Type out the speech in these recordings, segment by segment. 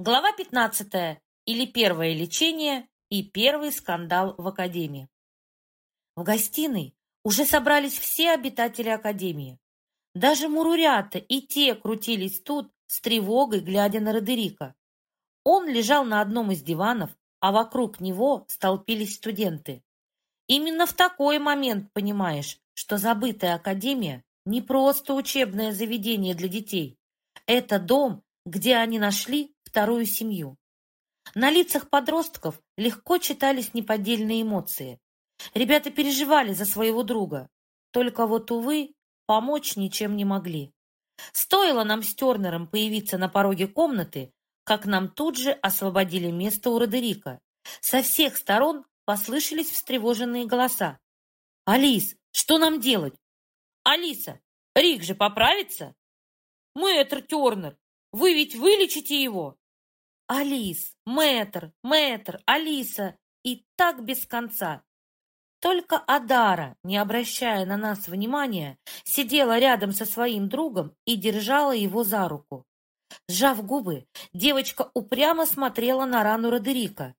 Глава 15. Или первое лечение и первый скандал в Академии. В гостиной уже собрались все обитатели Академии. Даже мурурята и те крутились тут с тревогой, глядя на Родерика. Он лежал на одном из диванов, а вокруг него столпились студенты. Именно в такой момент понимаешь, что забытая Академия не просто учебное заведение для детей. Это дом, где они нашли вторую семью. На лицах подростков легко читались неподдельные эмоции. Ребята переживали за своего друга. Только вот, увы, помочь ничем не могли. Стоило нам с Тернером появиться на пороге комнаты, как нам тут же освободили место у Родерика. Со всех сторон послышались встревоженные голоса. «Алис, что нам делать?» «Алиса, Рик же поправится?» «Мэтр Тернер, вы ведь вылечите его?» Алис, мэтр, мэтр, Алиса. И так без конца. Только Адара, не обращая на нас внимания, сидела рядом со своим другом и держала его за руку. Сжав губы, девочка упрямо смотрела на рану Родерика.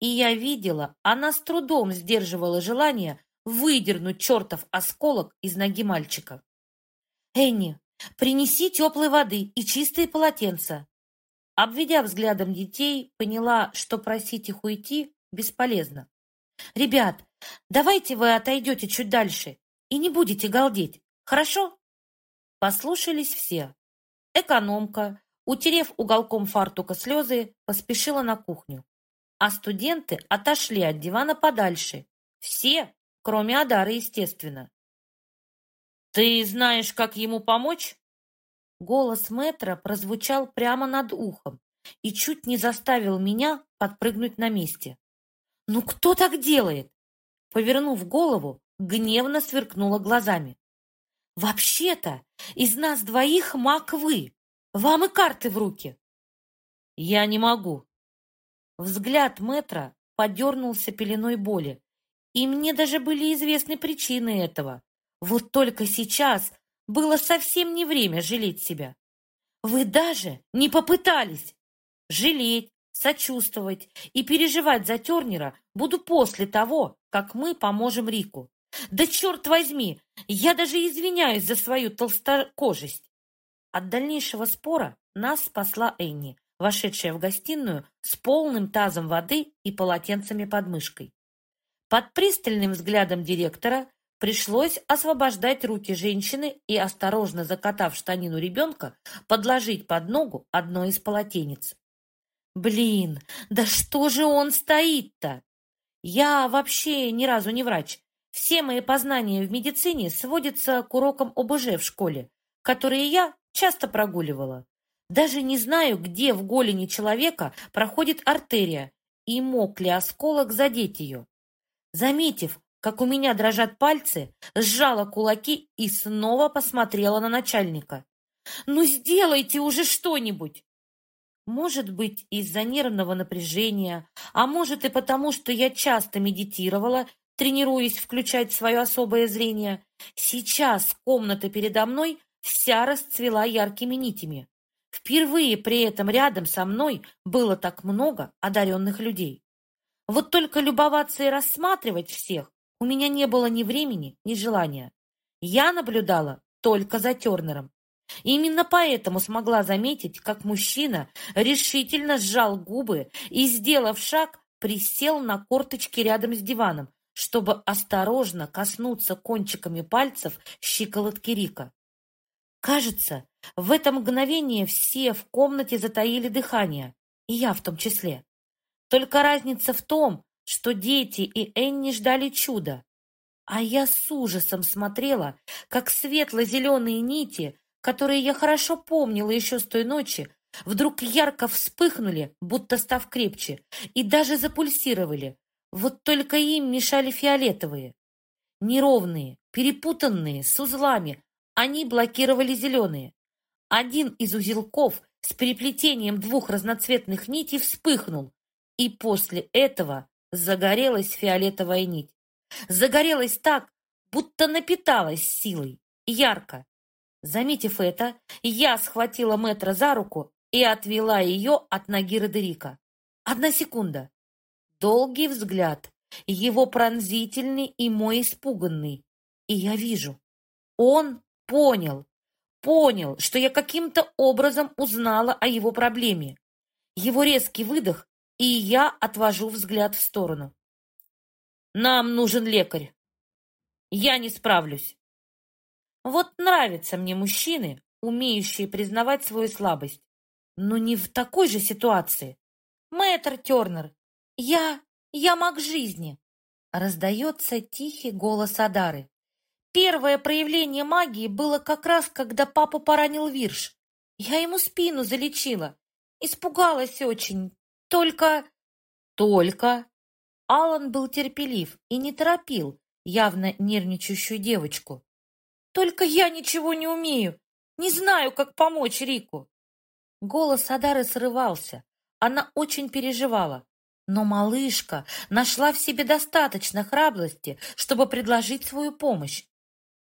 И я видела, она с трудом сдерживала желание выдернуть чертов осколок из ноги мальчика. «Энни, принеси теплой воды и чистые полотенца. Обведя взглядом детей, поняла, что просить их уйти бесполезно. «Ребят, давайте вы отойдете чуть дальше и не будете галдеть, хорошо?» Послушались все. Экономка, утерев уголком фартука слезы, поспешила на кухню. А студенты отошли от дивана подальше. Все, кроме Адары, естественно. «Ты знаешь, как ему помочь?» Голос мэтра прозвучал прямо над ухом и чуть не заставил меня подпрыгнуть на месте. «Ну кто так делает?» Повернув голову, гневно сверкнула глазами. «Вообще-то из нас двоих маг вы. Вам и карты в руки». «Я не могу». Взгляд мэтра подернулся пеленой боли, и мне даже были известны причины этого. Вот только сейчас было совсем не время жалеть себя. Вы даже не попытались. Жалеть, сочувствовать и переживать за Тернера буду после того, как мы поможем Рику. Да черт возьми, я даже извиняюсь за свою толстокожесть. От дальнейшего спора нас спасла Энни, вошедшая в гостиную с полным тазом воды и полотенцами под мышкой. Под пристальным взглядом директора Пришлось освобождать руки женщины и, осторожно закатав штанину ребенка, подложить под ногу одно из полотенец. «Блин, да что же он стоит-то? Я вообще ни разу не врач. Все мои познания в медицине сводятся к урокам ОБЖ в школе, которые я часто прогуливала. Даже не знаю, где в голени человека проходит артерия и мог ли осколок задеть ее. Заметив, как у меня дрожат пальцы, сжала кулаки и снова посмотрела на начальника. «Ну, сделайте уже что-нибудь!» Может быть, из-за нервного напряжения, а может и потому, что я часто медитировала, тренируясь включать свое особое зрение, сейчас комната передо мной вся расцвела яркими нитями. Впервые при этом рядом со мной было так много одаренных людей. Вот только любоваться и рассматривать всех у меня не было ни времени, ни желания. Я наблюдала только за Тернером. Именно поэтому смогла заметить, как мужчина решительно сжал губы и, сделав шаг, присел на корточки рядом с диваном, чтобы осторожно коснуться кончиками пальцев щиколотки Рика. Кажется, в это мгновение все в комнате затаили дыхание, и я в том числе. Только разница в том, что дети и Энни ждали чуда. А я с ужасом смотрела, как светло-зеленые нити, которые я хорошо помнила еще с той ночи, вдруг ярко вспыхнули, будто став крепче, и даже запульсировали. Вот только им мешали фиолетовые. Неровные, перепутанные, с узлами, они блокировали зеленые. Один из узелков с переплетением двух разноцветных нитей вспыхнул, и после этого загорелась фиолетовая нить. Загорелась так, будто напиталась силой, ярко. Заметив это, я схватила мэтра за руку и отвела ее от ноги Родерика. Одна секунда. Долгий взгляд, его пронзительный и мой испуганный. И я вижу, он понял, понял, что я каким-то образом узнала о его проблеме. Его резкий выдох, и я отвожу взгляд в сторону. Нам нужен лекарь. Я не справлюсь. Вот нравятся мне мужчины, умеющие признавать свою слабость. Но не в такой же ситуации. Мэтр Тернер, я... я маг жизни. Раздается тихий голос Адары. Первое проявление магии было как раз, когда папу поранил Вирш. Я ему спину залечила. Испугалась очень. Только... Только... Алан был терпелив и не торопил явно нервничающую девочку. Только я ничего не умею. Не знаю, как помочь Рику. Голос Адары срывался. Она очень переживала. Но малышка нашла в себе достаточно храбрости, чтобы предложить свою помощь.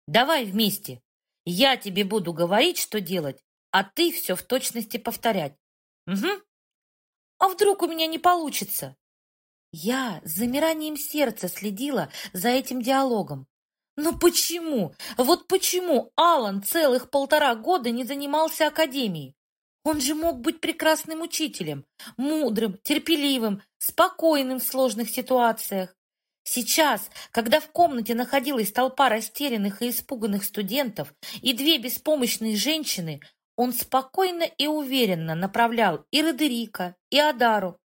Давай вместе. Я тебе буду говорить, что делать, а ты все в точности повторять. Угу. А вдруг у меня не получится? Я с замиранием сердца следила за этим диалогом. Но почему? Вот почему Алан целых полтора года не занимался академией? Он же мог быть прекрасным учителем, мудрым, терпеливым, спокойным в сложных ситуациях. Сейчас, когда в комнате находилась толпа растерянных и испуганных студентов и две беспомощные женщины, он спокойно и уверенно направлял и Родерика, и Адару.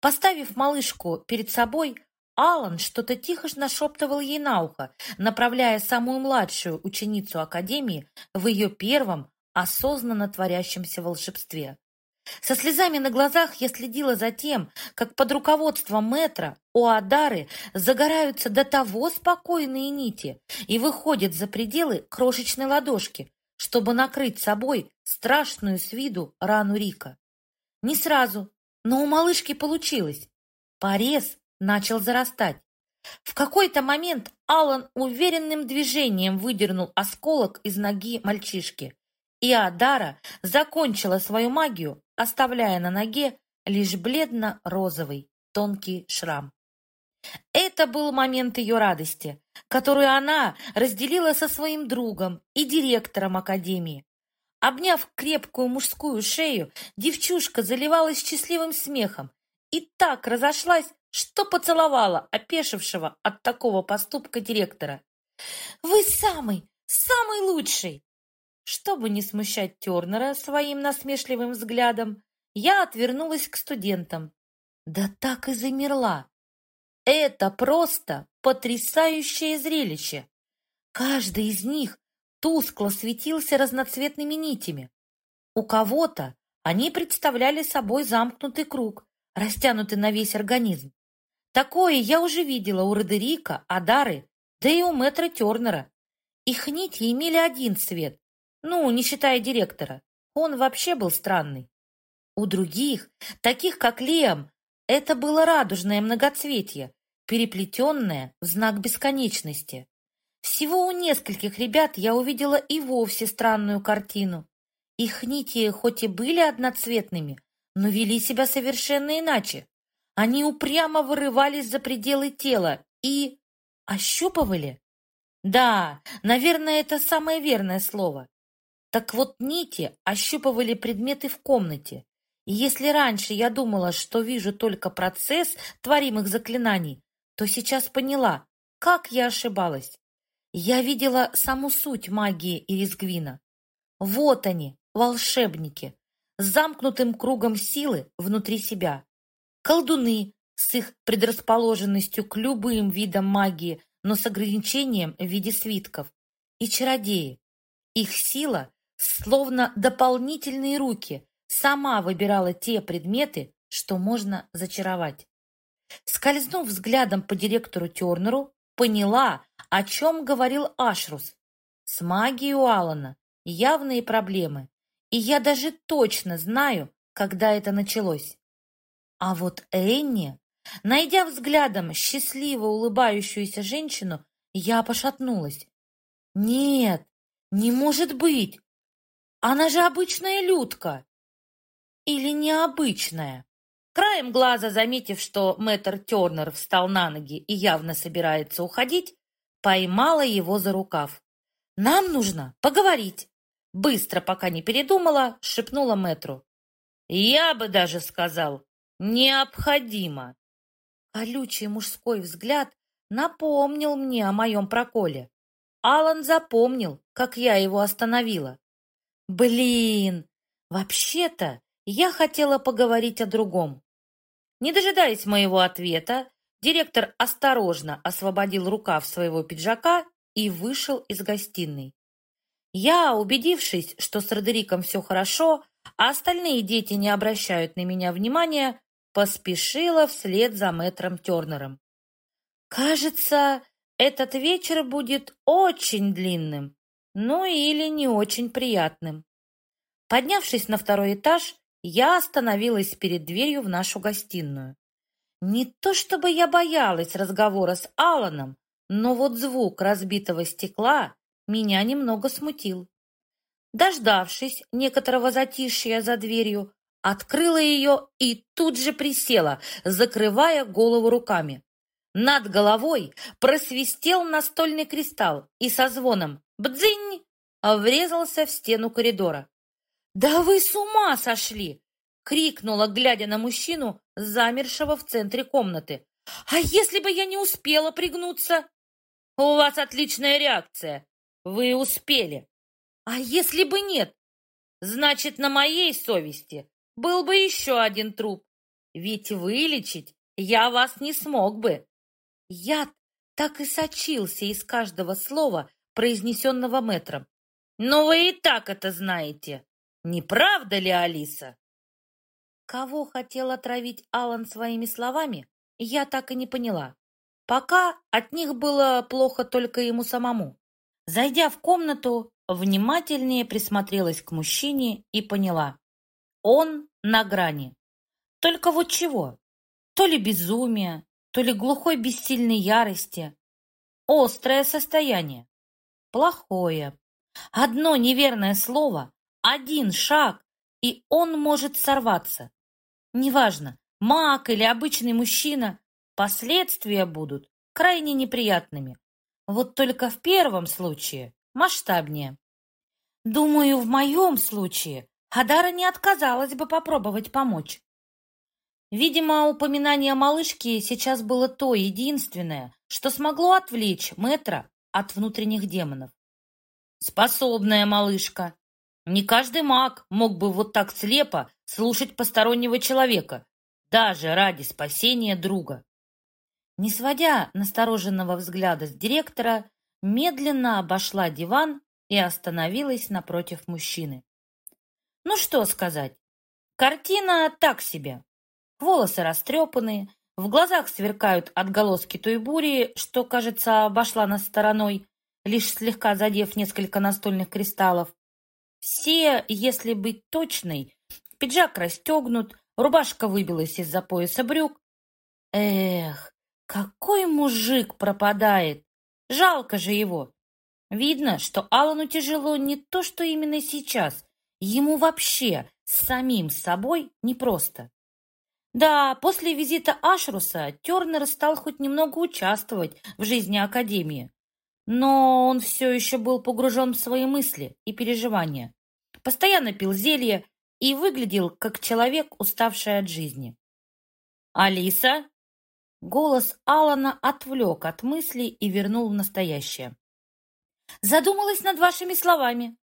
Поставив малышку перед собой, Алан что-то тихо нашептывал ей на ухо, направляя самую младшую ученицу Академии в ее первом осознанно творящемся волшебстве. Со слезами на глазах я следила за тем, как под руководством метра у Адары загораются до того спокойные нити и выходят за пределы крошечной ладошки, чтобы накрыть собой страшную с виду рану Рика. Не сразу, но у малышки получилось. Порез начал зарастать. В какой-то момент Алан уверенным движением выдернул осколок из ноги мальчишки, и Адара закончила свою магию, оставляя на ноге лишь бледно-розовый тонкий шрам. Это был момент ее радости, которую она разделила со своим другом и директором академии. Обняв крепкую мужскую шею, девчушка заливалась счастливым смехом и так разошлась, что поцеловала опешившего от такого поступка директора. «Вы самый, самый лучший!» Чтобы не смущать Тернера своим насмешливым взглядом, я отвернулась к студентам. Да так и замерла. Это просто потрясающее зрелище. Каждый из них тускло светился разноцветными нитями. У кого-то они представляли собой замкнутый круг, растянутый на весь организм. Такое я уже видела у Родерика, Адары, да и у мэтра Тернера. Их нити имели один цвет, ну, не считая директора. Он вообще был странный. У других, таких как Лиам, это было радужное многоцветие, переплетенное в знак бесконечности. Всего у нескольких ребят я увидела и вовсе странную картину. Их нити хоть и были одноцветными, но вели себя совершенно иначе. Они упрямо вырывались за пределы тела и... ощупывали? Да, наверное, это самое верное слово. Так вот, нити ощупывали предметы в комнате. И если раньше я думала, что вижу только процесс творимых заклинаний, то сейчас поняла, как я ошибалась. Я видела саму суть магии Иризгвина. Вот они, волшебники, с замкнутым кругом силы внутри себя. Колдуны с их предрасположенностью к любым видам магии, но с ограничением в виде свитков. И чародеи. Их сила словно дополнительные руки, сама выбирала те предметы, что можно зачаровать. Скользнув взглядом по директору Тернеру, поняла, о чем говорил Ашрус. С магией у Алана явные проблемы, и я даже точно знаю, когда это началось. А вот Энни, найдя взглядом счастливо улыбающуюся женщину, я пошатнулась. Нет, не может быть! Она же обычная Людка. или необычное? Краем глаза, заметив, что мэтр Тернер встал на ноги и явно собирается уходить, поймала его за рукав. «Нам нужно поговорить!» Быстро, пока не передумала, шепнула мэтру. «Я бы даже сказал, необходимо!» Колючий мужской взгляд напомнил мне о моем проколе. Алан запомнил, как я его остановила. Блин, вообще-то я хотела поговорить о другом. Не дожидаясь моего ответа, директор осторожно освободил рукав своего пиджака и вышел из гостиной. Я, убедившись, что с Родериком все хорошо, а остальные дети не обращают на меня внимания, поспешила вслед за мэтром Тернером. Кажется, этот вечер будет очень длинным, ну или не очень приятным. Поднявшись на второй этаж, я остановилась перед дверью в нашу гостиную. Не то чтобы я боялась разговора с Аланом, но вот звук разбитого стекла меня немного смутил. Дождавшись некоторого затишья за дверью, открыла ее и тут же присела, закрывая голову руками. Над головой просвистел настольный кристалл и со звоном «Бдзинь!» врезался в стену коридора. «Да вы с ума сошли!» — крикнула, глядя на мужчину, замершего в центре комнаты. «А если бы я не успела пригнуться?» «У вас отличная реакция. Вы успели. А если бы нет? Значит, на моей совести был бы еще один труп. Ведь вылечить я вас не смог бы. Яд так и сочился из каждого слова, произнесенного мэтром. Но вы и так это знаете. Не правда ли, Алиса? Кого хотел отравить Алан своими словами, я так и не поняла. Пока от них было плохо только ему самому. Зайдя в комнату, внимательнее присмотрелась к мужчине и поняла. Он на грани. Только вот чего? То ли безумие, то ли глухой бессильной ярости. Острое состояние. Плохое. Одно неверное слово, один шаг, и он может сорваться. Неважно, маг или обычный мужчина, последствия будут крайне неприятными. Вот только в первом случае масштабнее. Думаю, в моем случае Адара не отказалась бы попробовать помочь. Видимо, упоминание малышки сейчас было то единственное, что смогло отвлечь Мэтра от внутренних демонов. Способная малышка. Не каждый маг мог бы вот так слепо слушать постороннего человека, даже ради спасения друга. Не сводя настороженного взгляда с директора, медленно обошла диван и остановилась напротив мужчины. Ну что сказать, картина так себе. Волосы растрепанные, в глазах сверкают отголоски той бури, что, кажется, обошла нас стороной, лишь слегка задев несколько настольных кристаллов. Все, если быть точной, пиджак расстегнут, рубашка выбилась из-за пояса брюк. Эх, какой мужик пропадает! Жалко же его! Видно, что Алану тяжело не то, что именно сейчас. Ему вообще с самим собой непросто. Да, после визита Ашруса Тернер стал хоть немного участвовать в жизни Академии. Но он все еще был погружен в свои мысли и переживания. Постоянно пил зелье и выглядел как человек, уставший от жизни. «Алиса?» Голос Алана отвлек от мыслей и вернул в настоящее. «Задумалась над вашими словами».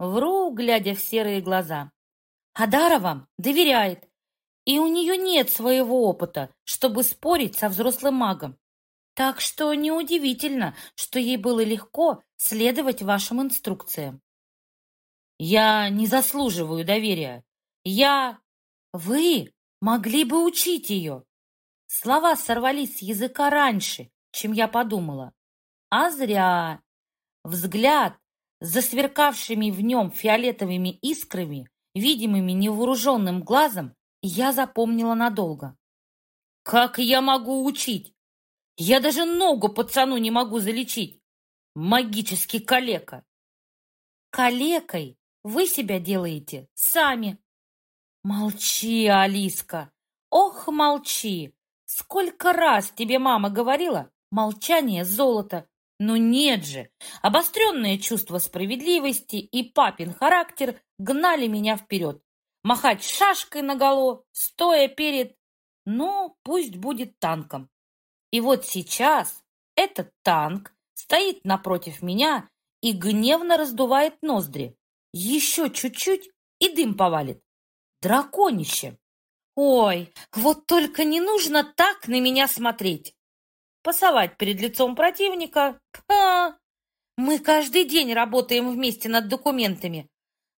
Вру, глядя в серые глаза. «Адара вам доверяет и у нее нет своего опыта, чтобы спорить со взрослым магом. Так что неудивительно, что ей было легко следовать вашим инструкциям. Я не заслуживаю доверия. Я... Вы могли бы учить ее. Слова сорвались с языка раньше, чем я подумала. А зря. Взгляд, засверкавшими в нем фиолетовыми искрами, видимыми невооруженным глазом, я запомнила надолго. Как я могу учить? Я даже ногу пацану не могу залечить. Магический калека. Калекой вы себя делаете сами. Молчи, Алиска! Ох, молчи! Сколько раз тебе мама говорила, молчание — золото. Но нет же! Обостренное чувство справедливости и папин характер гнали меня вперед. Махать шашкой наголо, стоя перед... Ну, пусть будет танком. И вот сейчас этот танк стоит напротив меня и гневно раздувает ноздри. Еще чуть-чуть, и дым повалит. Драконище! Ой, вот только не нужно так на меня смотреть. Пасовать перед лицом противника? Ха! Мы каждый день работаем вместе над документами.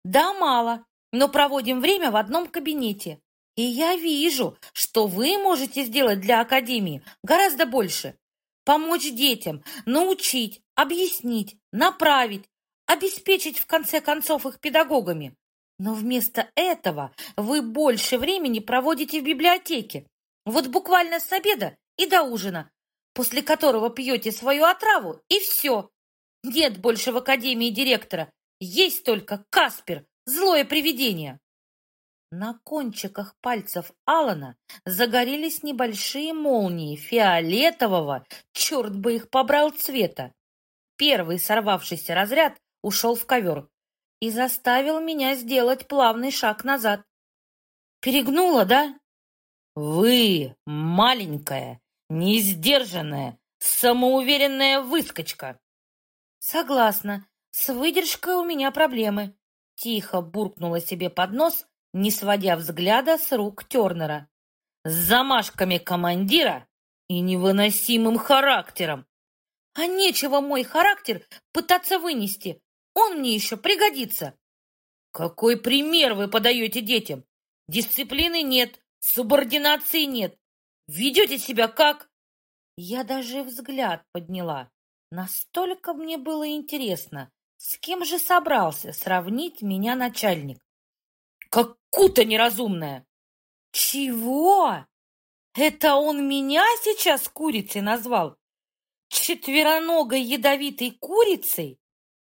Да, мало, но проводим время в одном кабинете. И я вижу, что вы можете сделать для Академии гораздо больше. Помочь детям, научить, объяснить, направить, обеспечить в конце концов их педагогами. Но вместо этого вы больше времени проводите в библиотеке. Вот буквально с обеда и до ужина, после которого пьете свою отраву, и все. Нет больше в Академии директора. Есть только Каспер, злое привидение. На кончиках пальцев Алана загорелись небольшие молнии фиолетового, черт бы их побрал цвета. Первый сорвавшийся разряд ушел в ковер и заставил меня сделать плавный шаг назад. Перегнула, да? Вы, маленькая, несдержанная, самоуверенная выскочка. Согласна, с выдержкой у меня проблемы. Тихо буркнула себе под нос, не сводя взгляда с рук Тернера. С замашками командира и невыносимым характером. А нечего мой характер пытаться вынести. Он мне еще пригодится. Какой пример вы подаете детям? Дисциплины нет, субординации нет. Ведете себя как... Я даже взгляд подняла. Настолько мне было интересно, с кем же собрался сравнить меня начальник. Как кута неразумная! Чего? Это он меня сейчас курицей назвал? Четвероногой ядовитой курицей?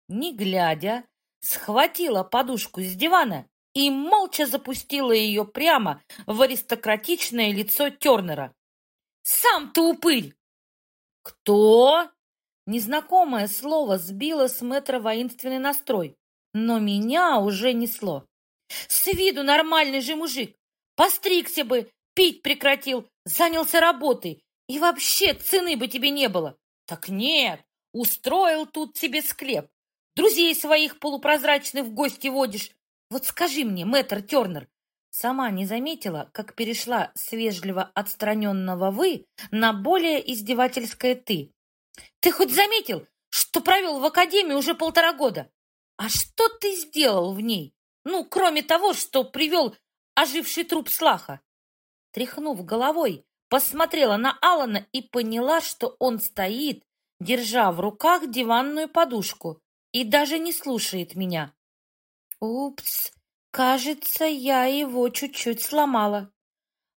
Не глядя, схватила подушку с дивана и молча запустила ее прямо в аристократичное лицо Тернера. «Сам ты упырь!» «Кто?» Незнакомое слово сбило с мэтра воинственный настрой, но меня уже несло. С виду нормальный же мужик. Постригся бы, пить прекратил, занялся работой. И вообще цены бы тебе не было. Так нет, устроил тут тебе склеп. Друзей своих полупрозрачных в гости водишь. Вот скажи мне, мэтр Тернер, сама не заметила, как перешла с вежливо отстраненного «вы» на более издевательское «ты». Ты хоть заметил, что провел в академии уже полтора года? А что ты сделал в ней? Ну, кроме того, что привел оживший труп Слаха. Тряхнув головой, посмотрела на Алана и поняла, что он стоит, держа в руках диванную подушку, и даже не слушает меня. Упс, кажется, я его чуть-чуть сломала.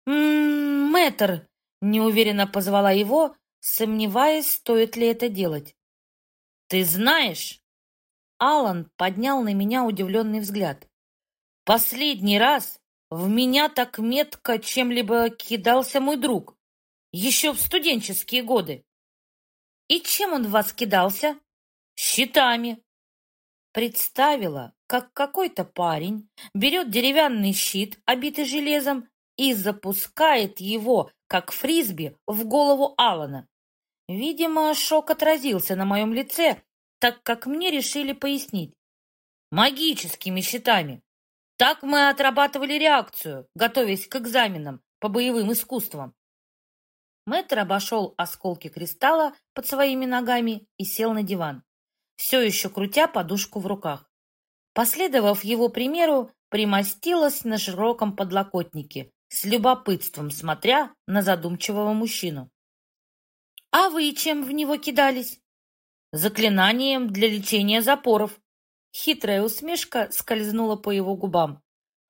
«М-м, мэтр!» — неуверенно позвала его, сомневаясь, стоит ли это делать. «Ты знаешь?» Алан поднял на меня удивленный взгляд. Последний раз в меня так метко чем-либо кидался мой друг. Еще в студенческие годы. И чем он в вас кидался? Щитами. Представила, как какой-то парень берет деревянный щит, обитый железом, и запускает его, как фрисби, в голову Алана. Видимо, шок отразился на моем лице, так как мне решили пояснить. Магическими щитами. Так мы отрабатывали реакцию, готовясь к экзаменам по боевым искусствам. Мэтр обошел осколки кристалла под своими ногами и сел на диван, все еще крутя подушку в руках. Последовав его примеру, примостилась на широком подлокотнике, с любопытством смотря на задумчивого мужчину. «А вы чем в него кидались?» «Заклинанием для лечения запоров», Хитрая усмешка скользнула по его губам.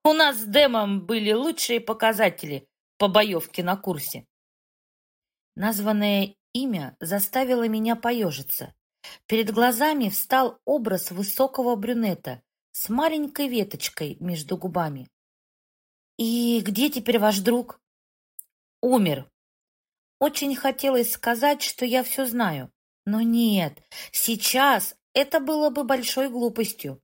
«У нас с Дэмом были лучшие показатели по боевке на курсе». Названное имя заставило меня поежиться. Перед глазами встал образ высокого брюнета с маленькой веточкой между губами. И где теперь ваш друг? Умер. Очень хотелось сказать, что я все знаю. Но нет, сейчас это было бы большой глупостью.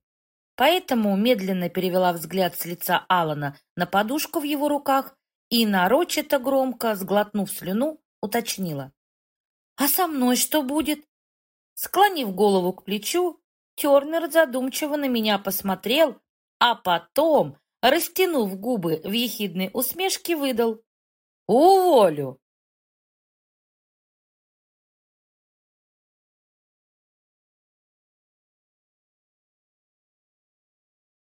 Поэтому медленно перевела взгляд с лица Алана на подушку в его руках и нарочито громко, сглотнув слюну, уточнила. «А со мной что будет?» Склонив голову к плечу, Тернер задумчиво на меня посмотрел, а потом, растянув губы в ехидной усмешке, выдал. «Уволю!